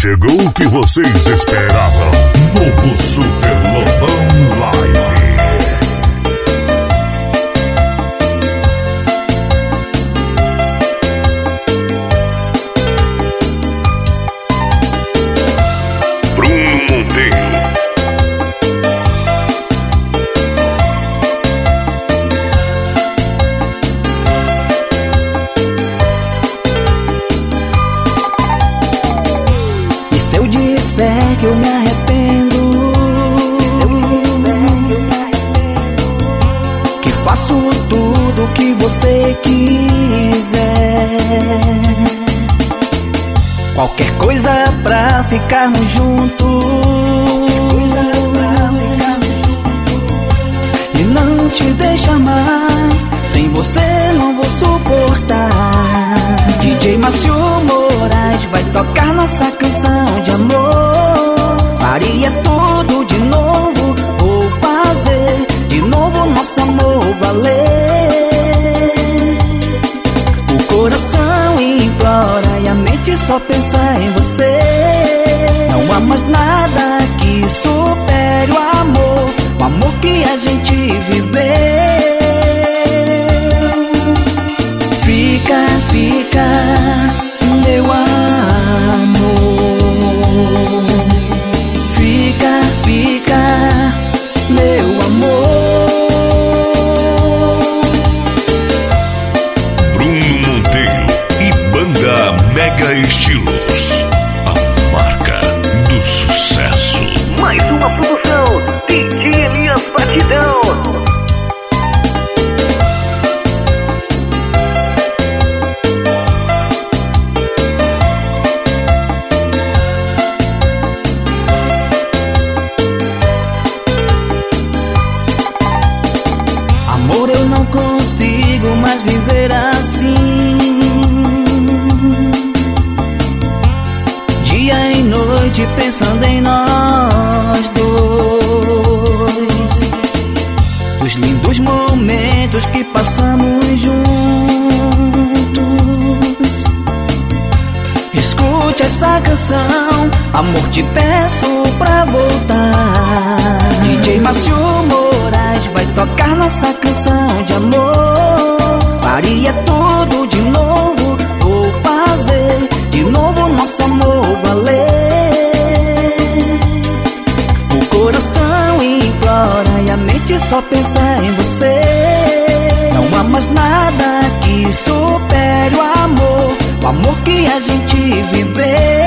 Chegou o que vocês esperavam. Novo Super Lobão Live. Bruno Monteiro. Disser que eu me arrependo. Que faço tudo o que você quiser. Qualquer coisa pra ficarmos juntos. E não te deixar mais. Sem você não vou suportar. DJ Márcio Moraes vai tocar nossa valer. O coração implora e a mente só pensa em você Estilos. A marca do sucesso. Mais uma produção, DJ Elias Batidão. Dia e noite pensando em nós dois. Dos lindos momentos que passamos juntos. Escute essa canção, amor, te peço pra voltar. DJ Márcio Moraes vai tocar nossa só pensa em você. Não há mais nada que supere o amor, o amor que a gente viveu.